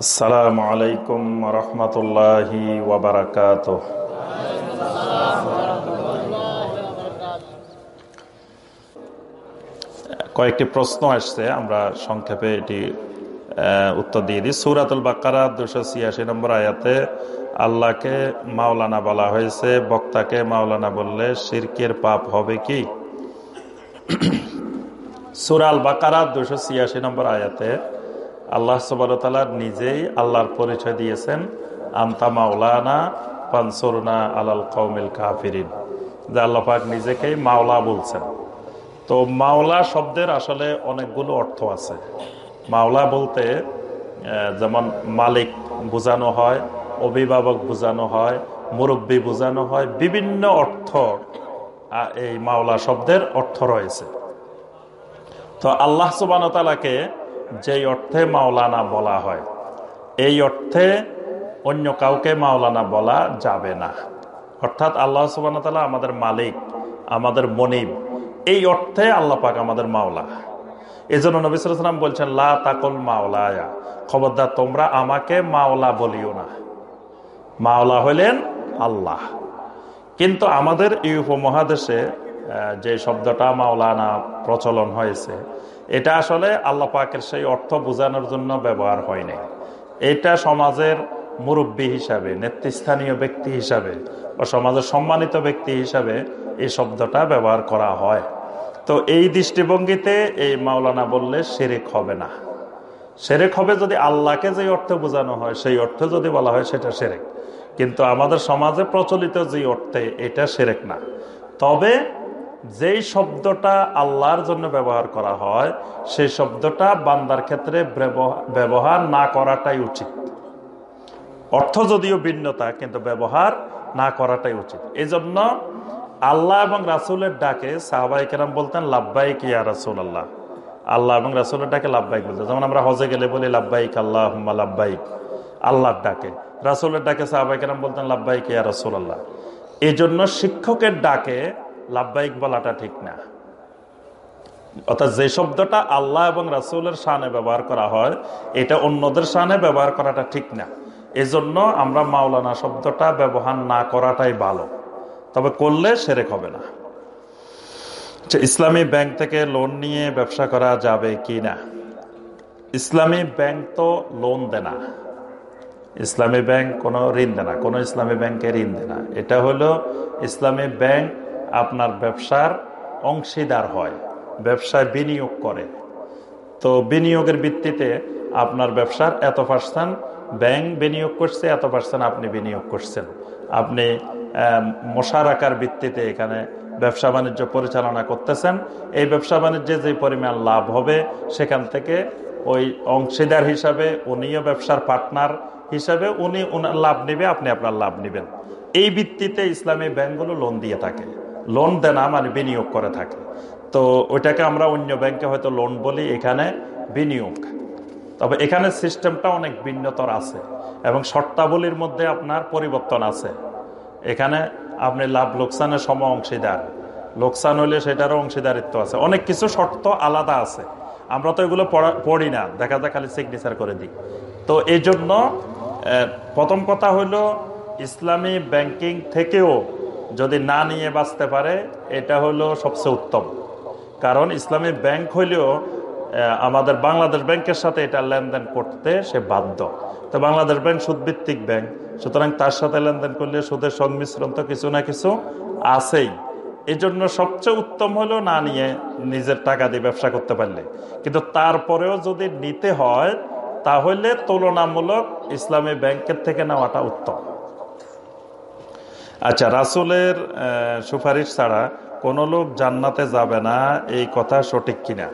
আসসালামু আলাইকুম রহমতুল্লাহি ওবরাকাত কয়েকটি প্রশ্ন আসছে, আমরা সংক্ষেপে এটি উত্তর দিয়ে দিই। সুরাতুল বাকারা দুশো ছিয়াশি নম্বর আয়াতে, আল্লাহকে মাওলানা বলা হয়েছে, বক্তাকে মাওলানা বললে শিরকের পাপ হবে কি? সুরাল বাকারা দুশো ছিয়াশি নম্বর আয়াতে আল্লাহ সুবাহতালা নিজেই আল্লাহর পরিচয় দিয়েছেন, আন্তা মাওলানা পানসুরনা আলাল কৌমিল কাফিরিন। যে আল্লাহ পাক নিজেকেই মাওলা বলছেন। তো মাওলা শব্দের আসলে অনেকগুলো অর্থ আছে। মাওলা বলতে যেমন মালিক বোঝানো হয়, অভিভাবক বোঝানো হয়, মুরব্বী বোঝানো হয়, বিভিন্ন অর্থ এই মাওলা শব্দের অর্থ রয়েছে। তো আল্লাহ সুবান তালাকে যেই অর্থে মাওলানা বলা হয়, এই অর্থে অন্য কাউকে মাওলানা বলা যাবে না। অর্থাৎ আল্লাহ সুবান তালা আমাদের মালিক, আমাদের মনিব, এই অর্থে আল্লাহ পাক আমাদের মাওলা। এই জন্য নবিসাম বলছেন, লা মাওলায়া। খবরদার, তোমরা আমাকে মাওলা বলিও না। মাওলা হলেন আল্লাহ। কিন্তু আমাদের এই উপমহাদেশে যে শব্দটা মাওলানা প্রচলন হয়েছে, এটা আসলে আল্লাহ পাকের সেই অর্থ বোঝানোর জন্য ব্যবহার হয়নি এটা সমাজের মুরব্বী হিসাবে, নেতৃস্থানীয় ব্যক্তি হিসাবে বা সমাজের সম্মানিত ব্যক্তি হিসাবে এই শব্দটা ব্যবহার করা হয়। তো এই দৃষ্টিভঙ্গিতে এই মাওলানা বললে সেরেক হবে না। সেরেক হবে যদি আল্লাহকে যে অর্থে বোঝানো হয়, সেই অর্থে যদি বলা হয়, সেটা সেরেক কিন্তু আমাদের সমাজে প্রচলিত যে অর্থে, এটা সেরেক না। তবে যেই শব্দটা আল্লাহর জন্য ব্যবহার করা হয়, সেই শব্দটা বান্দার ক্ষেত্রে ব্যবহার- না করাটাই উচিত। অর্থ যদিও ভিন্নতা কিন্তু ব্যবহার না করাটাই উচিত। এই জন্য আল্লাহ এবং রাসুলের ডাকে সাহাবাই কেরাম বলতেন লাভবাইক ইয়া রাসুল আল্লাহ আল্লাহ এবং রাসুলের ডাকে লাভবাইক বলতে যেমন আমরা হজে গেলে বলি লাভবাইক আল্লাহ হুম্মা লাভবাইক আল্লাহর ডাকে। রাসুলের ডাকে সাহাবাই কেরাম বলতেন লাভবাইক ইয়া রাসুল আল্লাহ এই জন্য শিক্ষকের ডাকে লাভবাইক বলাটা ঠিক না। অর্থাৎ যে শব্দটা আল্লাহ এবং রাসুলের সানে ব্যবহার করা হয়, এটা অন্যদের সানে ব্যবহার করাটা ঠিক না। এজন্য আমরা মাওলানা শব্দটা ব্যবহার না করাটাই ভালো। তবে করলে সেরেক হবে না। ইসলামী ব্যাংক থেকে লোন নিয়ে ব্যবসা করা যাবে কি না? ইসলামী ব্যাংক তো লোন দেয় না ইসলামী ব্যাংক কোনো ঋণ দেয় না কোনো ইসলামী ব্যাংকে ঋণ দেয় না এটা হলো ইসলামী ব্যাংক আপনার ব্যবসার অংশীদার হয়, ব্যবসায় বিনিয়োগ করে। তো বিনিয়োগের ভিত্তিতে আপনার ব্যবসার এত পার্সেন্ট ব্যাংক বিনিয়োগ করছে, এত পার্সেন্ট আপনি বিনিয়োগ করছেন। আপনি মশারাকার ভিত্তিতে এখানে ব্যবসা বাণিজ্য পরিচালনা করতেছেন। এই ব্যবসা বাণিজ্যে যে পরিমাণ লাভ হবে, সেখান থেকে ওই অংশীদার হিসাবে, উনিও ব্যবসার পার্টনার হিসাবে, উনি লাভ নেবে, আপনি আপনার লাভ নেবেন। এই ভিত্তিতে ইসলামী ব্যাংকগুলো লোন দিয়ে থাকে। লোন দেনা মানে বিনিয়োগ করে থাকে। তো ওইটাকে আমরা অন্য ব্যাংকে হয়তো লোন বলি, এখানে বিনিয়োগ। তবে এখানে সিস্টেমটা অনেক ভিন্নতর আছে এবং শর্তাবলীর মধ্যে আপনার পরিবর্তন আছে। এখানে আপনি লাভ লোকসানের সম অংশীদার। লোকসান হলে সেটারও অংশীদারিত্ব আছে। অনেক কিছু শর্ত আলাদা আছে। আমরা তো এগুলো পড়া- না। দেখা যায় খালি সিগনেচার করে দিই। তো এই জন্য প্রথম কথা হলো ইসলামী ব্যাংকিং থেকেও যদি না নিয়ে বাঁচতে পারে, এটা হলো সবচেয়ে উত্তম। কারণ ইসলামী ব্যাংক হইলেও আমাদের বাংলাদেশ ব্যাংকের সাথে এটা লেনদেন করতে সে বাধ্য। তো বাংলাদেশ ব্যাংক সুদভিত্তিক ব্যাংক, সুতরাং তার সাথে লেনদেন করলে সুদের সংমিশ্রণ তো কিছু না কিছু আছেই। এই জন্য সবচেয়ে উত্তম হলো না নিয়ে নিজের টাকা দিয়ে ব্যবসা করতে পারলে। কিন্তু তারপরেও যদি নিতে হয়, তাহলে তুলনামূলক ইসলামী ব্যাংকের থেকে নেওয়াটা উত্তম। আচ্ছা রাসুলের সুপারিশ ছাড়া কোনো লোক জান্নাতে যাবে না, এই কথা সঠিক কিনা?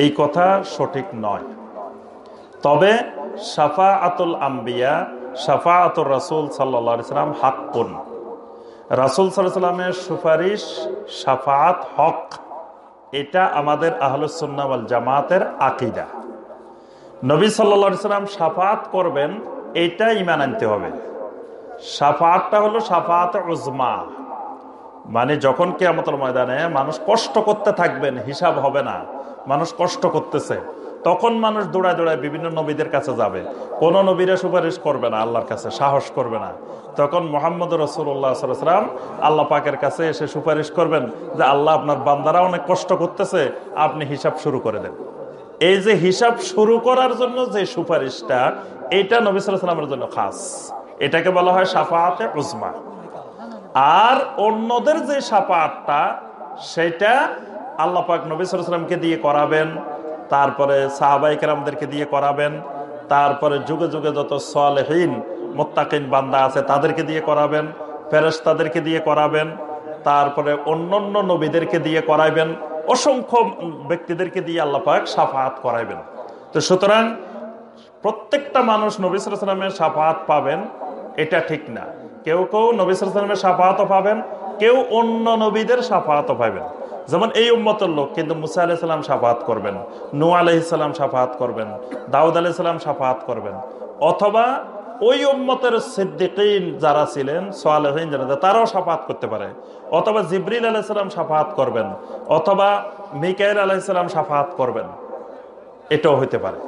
এই কথা সঠিক নয়। তবে সাফা আতুল আম্বিয়া সাফা আতুল রাসুল সাল্লা সাল্লাম হাক্কুন। রাসুল সাল্লাহ সাল্লামের সুপারিশ সাফাত হক। এটা আমাদের আহলুসুন্নাওয়াল জামাতের আকিদা। নবী সাল্লা সাল্লাম সাফাত করবেন এটা ইমান আনতে হবে। সাফাতটা হলো সাফাত উজমা। মানে যখন কেয়ামতের ময়দানে মানুষ কষ্ট করতে থাকবেন, হিসাব হবে না। মানুষ কষ্ট করতেছে। তখন মানুষ দৌড়ায় দৌড়ায় বিভিন্ন নবীদের কাছে যাবে। কোন নবীরা সুপারিশ করবে না, আল্লাহর কাছে সাহস করবে না। তখন মোহাম্মদ রসুল্লাহ সাল্লাম আল্লাহ পাকের কাছে এসে সুপারিশ করবেন যে আল্লাহ আপনার বান্দারা অনেক কষ্ট করতেছে, আপনি হিসাব শুরু করে দেন। এই যে হিসাব শুরু করার জন্য যে সুপারিশটা, এটা নবী সাল্লাহ সাল্লামের জন্য খাস। এটাকে বলা হয় সাফাতে উজমা। আর অন্যদের যে সাফাতটা সেটা আল্লাহ পাক নবী সাল্লামকে দিয়ে করাবেন, তারপরে সাহাবাইকেরামদেরকে দিয়ে করাবেন, তারপরে যুগে যুগে যত সলহীন, মোত্তাকিন বান্দা আছে তাদেরকে দিয়ে করাবেন ফেরেস্তাদেরকে দিয়ে করাবেন, তারপরে অন্যান্য নবীদেরকে দিয়ে করাইবেন অসংখ্য ব্যক্তিদেরকে দিয়ে আল্লাহ পাক সাফাত করাইবেন। তো সুতরাং প্রত্যেকটা মানুষ নবী সালামের সাফাত পাবেন এটা ঠিক না। কেউ কেউ নবী সাফাতও পাবেন, কেউ অন্য নবীদের সাফাতও পাবেন। যেমন এই উম্মতের লোক কিন্তু মুসা আলাইসাল্লাম সাফাহাত করবেন নু আলাইসাল্লাম সাফাত করবেন, দাউদ আলাইসাল্লাম সাফাহাত করবেন। অথবা ওই উম্মতের সিদ্দিকিন যারা ছিলেন সোয়ালহীন যারা তারাও সাফাত করতে পারে। অথবা জিবরিল আলাইসাল্লাম সাফাত করবেন, অথবা মিকাইল আলাইসাল্লাম সাফাত করবেন। এটাও হইতে পারে।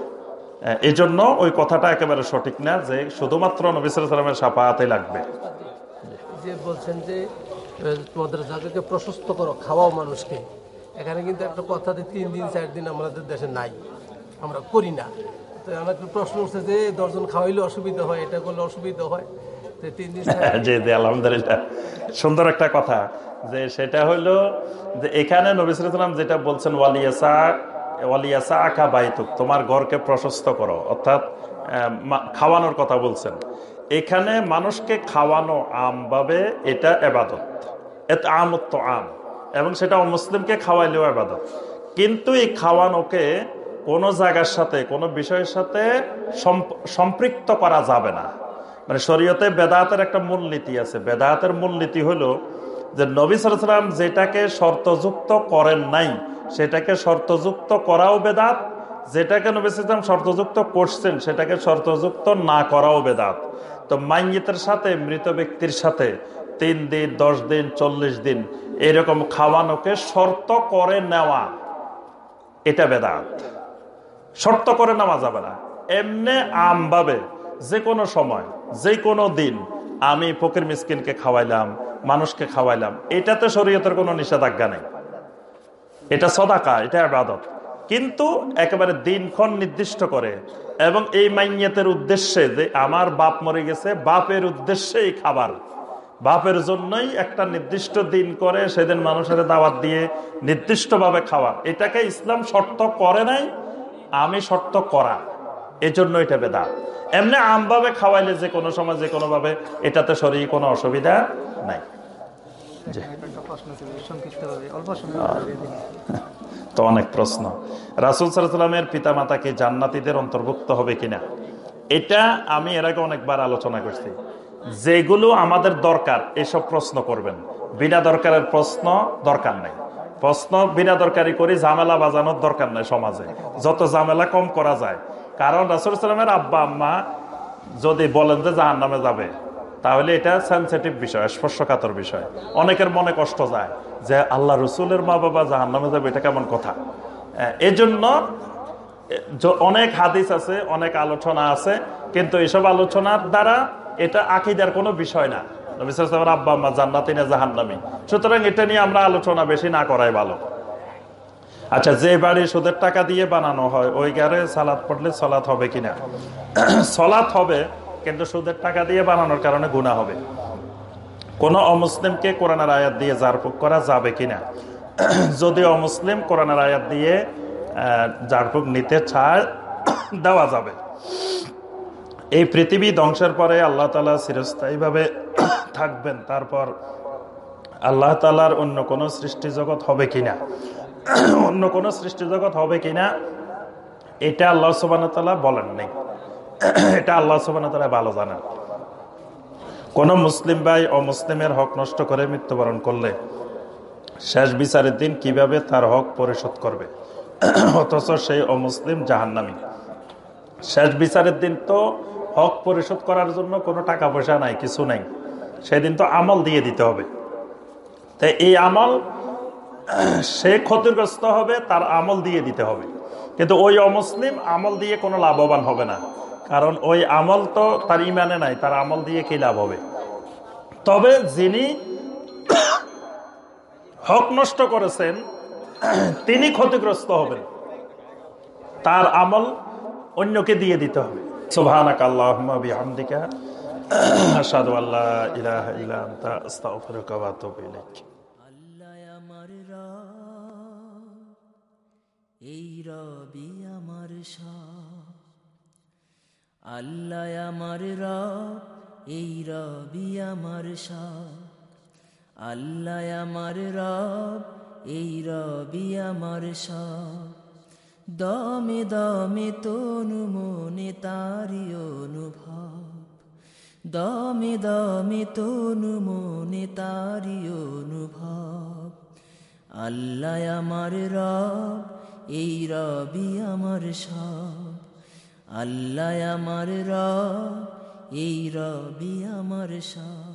এই জন্য ওই কথাটা একেবারে সঠিক না যে শুধুমাত্র নবিসামের সাফাতে লাগবে। যে বলছেন যে তোমাদের জায়গাকে প্রশস্ত করো খাওয়াও মানুষকে। এখানে কিন্তু একটা কথাতে তিন দিন চার দিন আমাদের দেশে নাই। আমরা করি না। তো আমার একটু প্রশ্ন উঠছে যে দশজন খাওয়াইলে অসুবিধা হয় এটা করলে অসুবিধা হয়? যে তিন দিন জি জি আলহামদুলিল্লাহ। সুন্দর একটা কথা যে সেটা হলো যে এখানে নবিসাম যেটা বলছেন ওয়ালিয়াসা বাইতুক, তোমার ঘরকে প্রশস্ত করো। অর্থাৎ খাওয়ানোর কথা বলছেন। এখানে মানুষকে খাওয়ানো আমভাবে এটা এবাদত। এত আমত্ব আম। এবং সেটা মুসলিমকে খাওয়াইলেও এবাদত। কিন্তু এই খাওয়ানোকে কোনো জায়গার সাথে, কোনো বিষয়ের সাথে সম্পৃক্ত করা যাবে না। মানে শরীয়তে বেদাতের একটা মূলনীতি আছে। বেদাতের মূলনীতি হলো যে নবী সালাম যেটাকে শর্তযুক্ত করেন নাই, সেটাকে শর্তযুক্ত করাও বেদাত, যেটাকে নবী সালাম শর্তযুক্ত করছেন, সেটাকে শর্তযুক্ত না করাও বেদাত। তো মাইঙ্গিতের সাথে, মৃত ব্যক্তির সাথে তিন দিন, দশ দিন, চল্লিশ দিন এরকম খাওয়ানোকে শর্ত করে নেওয়া, এটা বেদাত। শর্ত করে নেওয়া যাবে না। এমনি আমভাবে যে কোনো সময়, যে কোনো দিন আমি ফকির মিসকিনকে খাওয়াইলাম মানুষকে খাওয়াইলাম। এটাতে শরীয়তের কোনো নিষেধাজ্ঞা নেই। এটা সদাকা, এটা আবাদত কিন্তু একেবারে দিনক্ষণ নির্দিষ্ট করে এবং এই মাইয়াতের উদ্দেশ্যে যে আমার বাপ মরে গেছে, বাপের উদ্দেশ্যে এই খাবার। বাপের জন্যই একটা নির্দিষ্ট দিন করে সেদিন মানুষের দাওয়াত দিয়ে নির্দিষ্টভাবে খাওয়া। এটাকে ইসলাম শর্ত করে নাই, আমি শর্ত করা। এজন্য এটা বেদা এমনি আমভাবে খাওয়াইলে যে কোনো সময়, যে কোনো ভাবে এটাতে শরীর কোনো অসুবিধা নাই। তো অনেক প্রশ্ন। রাসুল সাল্লামের পিতা মাতাকে জান্নাতিদের অন্তর্ভুক্ত হবে কিনা? এটা আমি এর আগে অনেকবার আলোচনা করছি। যেগুলো আমাদের দরকার, এসব প্রশ্ন করবেন। বিনা দরকারের প্রশ্ন দরকার নাই। প্রশ্ন বিনা দরকারি করি, ঝামেলা বাজানোর দরকার নাই সমাজে। যত ঝামেলা কম করা যায় কারণ রাসুল সাল্লামের আব্বা, আম্মা যদি বলেন যে জাহান নামে যাবে, তাহলে এটা সেন্সিটিভ বিষয়, স্পর্শকাতর বিষয়। অনেকের মনে কষ্ট যায় যে আল্লাহ রসুলের মা বাবা জাহান নামে যাবে, এটা কেমন কথা? এজন্য অনেক হাদিস আছে, অনেক আলোচনা আছে, কিন্তু এসব আলোচনার দ্বারা এটা আকিদার কোনো বিষয় না। আব্বা, আম্মা জান্নাতি না জাহান্নামি। সুতরাং এটা নিয়ে আমরা আলোচনা বেশি না করাই ভালো। আচ্ছা যে বাড়ি সুদের টাকা দিয়ে বানানো হয়, ওই গাড়ে সালাদ পড়লে সলাৎ হবে কিনা? সলাৎ হবে, কিন্তু সুদের টাকা দিয়ে বানানোর কারণে গুণা হবে। কোন অমুসলিমকে কোরআনের আয়াত দিয়ে জারপুক করা যাবে কিনা? যদি অমুসলিম কোরআনের আয়াত দিয়ে জারপুক নিতে চায়, দেওয়া যাবে। এই পৃথিবী ধ্বংসের পরে আল্লাহ তালা চিরস্থায়ীভাবে থাকবেন। তারপর আল্লাহ তালার অন্য কোনো সৃষ্টি জগৎ হবে কিনা? অন্য কোনো সৃষ্টি জগৎ হবে কিনা, এটা আল্লাহ সুবান বলেন নেই। এটা আল্লাহ সুবান ভালো জানেন কোন মুসলিম ভাই অমুসলিমের হক নষ্ট করে মৃত্যুবরণ করলে শেষ বিচারের দিন কীভাবে তার হক পরিশোধ করবে? অথচ সেই অমুসলিম জাহান্নামী। শেষ বিচারের দিন তো হক পরিশোধ করার জন্য কোনো টাকা পয়সা নাই, কিছু নাই। সেদিন তো আমল দিয়ে দিতে হবে। তাই এই আমল সে ক্ষতিগ্রস্ত হবে, তার আমল দিয়ে দিতে হবে। কিন্তু ওই অমুসলিম আমল দিয়ে কোনো লাভবান হবে না। কারণ ওই আমল তো তার ইমানে নাই, তার আমল দিয়ে কি লাভ হবে? তবে যিনি হক নষ্ট করেছেন, তিনি ক্ষতিগ্রস্ত হবেন। তার আমল অন্যকে দিয়ে দিতে হবে। সুবহানাক আল্লাহুম্মা বিহামদিকা, আশহাদু আল্লা ইলাহা আনতা, আস্তাগফিরুকা এই রবি আমার সব। আল্লাহ আমার রব, এই রবি আমার সব। আল্লাহ আমার রব, এই রবি আমার সব। দমে দমে তনু মনে তারি অনুভব। দমে দমে তনু মনে তারি অনুভব। আল্লাহ আমার রব এই রবি আমার সব আল্লাহ আমার রব এই রবি আমার সব।